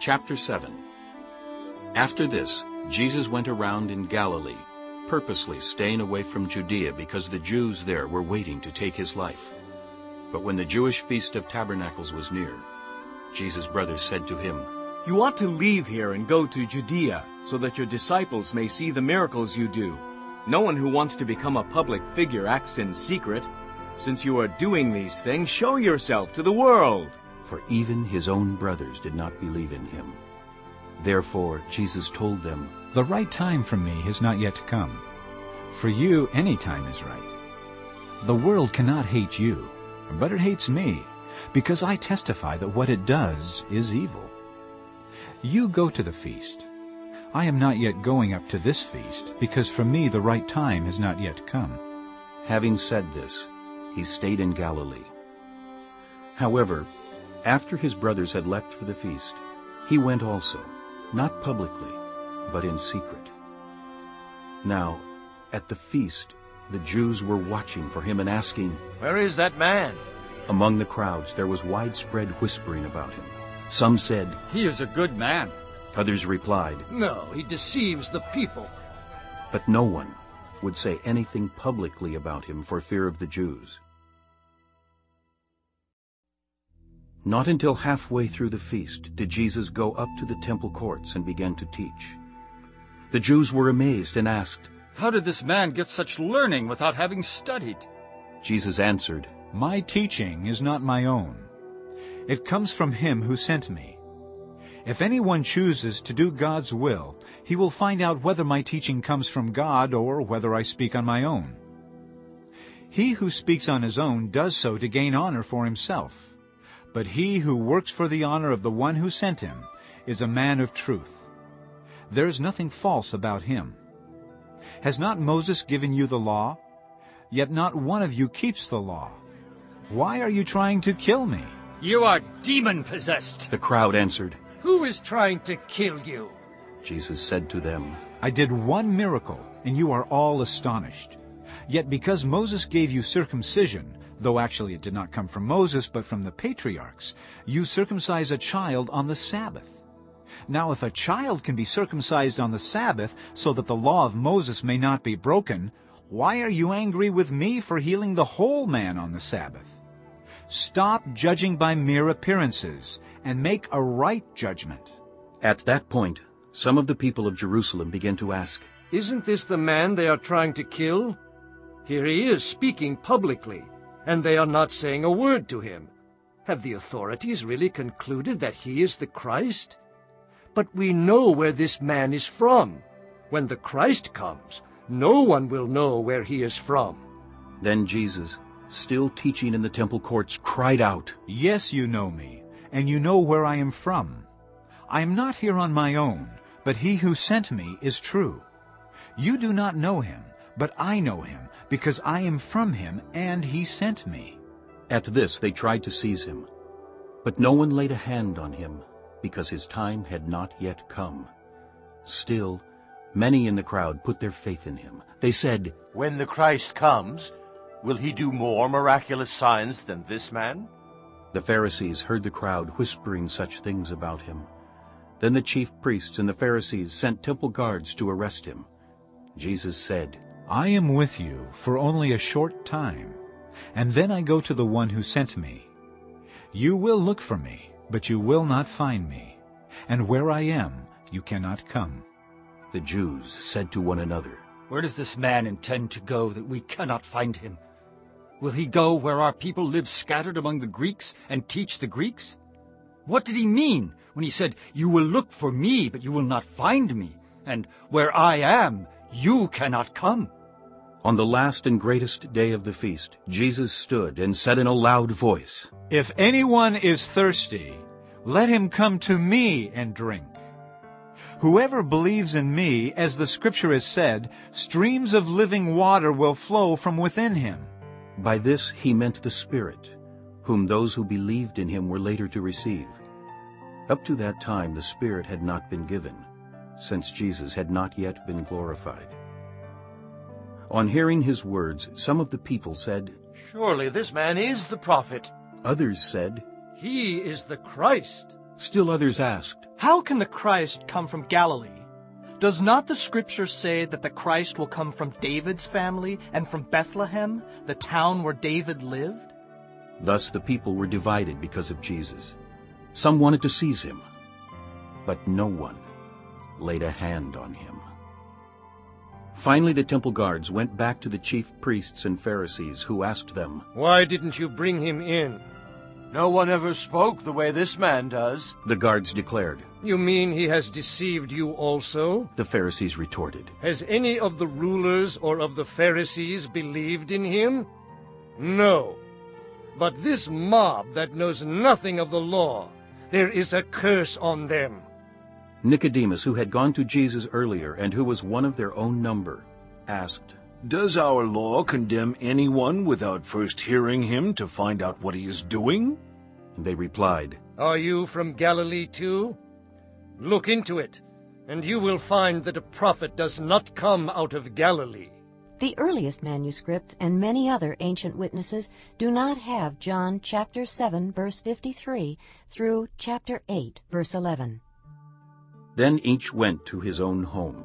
Chapter 7 After this, Jesus went around in Galilee, purposely staying away from Judea because the Jews there were waiting to take his life. But when the Jewish feast of tabernacles was near, Jesus' brothers said to him, You ought to leave here and go to Judea, so that your disciples may see the miracles you do. No one who wants to become a public figure acts in secret. Since you are doing these things, show yourself to the world. For even his own brothers did not believe in him. Therefore Jesus told them, The right time for me has not yet come. For you any time is right. The world cannot hate you, but it hates me, because I testify that what it does is evil. You go to the feast. I am not yet going up to this feast, because for me the right time has not yet come. Having said this, he stayed in Galilee. However, after his brothers had left for the feast, he went also, not publicly, but in secret. Now, at the feast, the Jews were watching for him and asking, Where is that man? Among the crowds there was widespread whispering about him. Some said, He is a good man. Others replied, No, he deceives the people. But no one would say anything publicly about him for fear of the Jews. Not until halfway through the feast did Jesus go up to the temple courts and began to teach. The Jews were amazed and asked, How did this man get such learning without having studied? Jesus answered, My teaching is not my own. It comes from him who sent me. If anyone chooses to do God's will, he will find out whether my teaching comes from God or whether I speak on my own. He who speaks on his own does so to gain honor for himself. But he who works for the honor of the one who sent him is a man of truth. There is nothing false about him. Has not Moses given you the law? Yet not one of you keeps the law. Why are you trying to kill me? You are demon-possessed. The crowd answered, Who is trying to kill you? Jesus said to them, I did one miracle, and you are all astonished. Yet because Moses gave you circumcision, though actually it did not come from Moses but from the patriarchs, you circumcise a child on the Sabbath. Now if a child can be circumcised on the Sabbath so that the law of Moses may not be broken, why are you angry with me for healing the whole man on the Sabbath? Stop judging by mere appearances and make a right judgment. At that point, some of the people of Jerusalem began to ask, Isn't this the man they are trying to kill? Here he is speaking publicly, and they are not saying a word to him. Have the authorities really concluded that he is the Christ? But we know where this man is from. When the Christ comes, no one will know where he is from. Then Jesus, still teaching in the temple courts, cried out, Yes, you know me, and you know where I am from. I am not here on my own, but he who sent me is true. You do not know him, but I know him, because I am from him, and he sent me. At this they tried to seize him. But no one laid a hand on him, because his time had not yet come. Still, many in the crowd put their faith in him. They said, When the Christ comes, will he do more miraculous signs than this man? The Pharisees heard the crowd whispering such things about him. Then the chief priests and the Pharisees sent temple guards to arrest him. Jesus said, I am with you for only a short time, and then I go to the one who sent me. You will look for me, but you will not find me, and where I am you cannot come. The Jews said to one another, Where does this man intend to go that we cannot find him? Will he go where our people live scattered among the Greeks and teach the Greeks? What did he mean when he said, You will look for me, but you will not find me, and where I am, you cannot come? On the last and greatest day of the feast, Jesus stood and said in a loud voice, If anyone is thirsty, let him come to me and drink. Whoever believes in me, as the scripture has said, streams of living water will flow from within him. By this he meant the Spirit, whom those who believed in him were later to receive. Up to that time the Spirit had not been given, since Jesus had not yet been glorified. On hearing his words, some of the people said, Surely this man is the prophet. Others said, He is the Christ. Still others asked, How can the Christ come from Galilee? Does not the scripture say that the Christ will come from David's family and from Bethlehem, the town where David lived? Thus the people were divided because of Jesus. Some wanted to seize him, but no one laid a hand on him. Finally the temple guards went back to the chief priests and Pharisees, who asked them, Why didn't you bring him in? No one ever spoke the way this man does. The guards declared. You mean he has deceived you also? The Pharisees retorted. Has any of the rulers or of the Pharisees believed in him? No. But this mob that knows nothing of the law, there is a curse on them. Nicodemus, who had gone to Jesus earlier and who was one of their own number, asked, Does our law condemn anyone without first hearing him to find out what he is doing? And they replied, Are you from Galilee too? Look into it, and you will find that a prophet does not come out of Galilee. The earliest manuscripts and many other ancient witnesses do not have John chapter 7 verse 53 through chapter 8 verse 11. Then each went to his own home.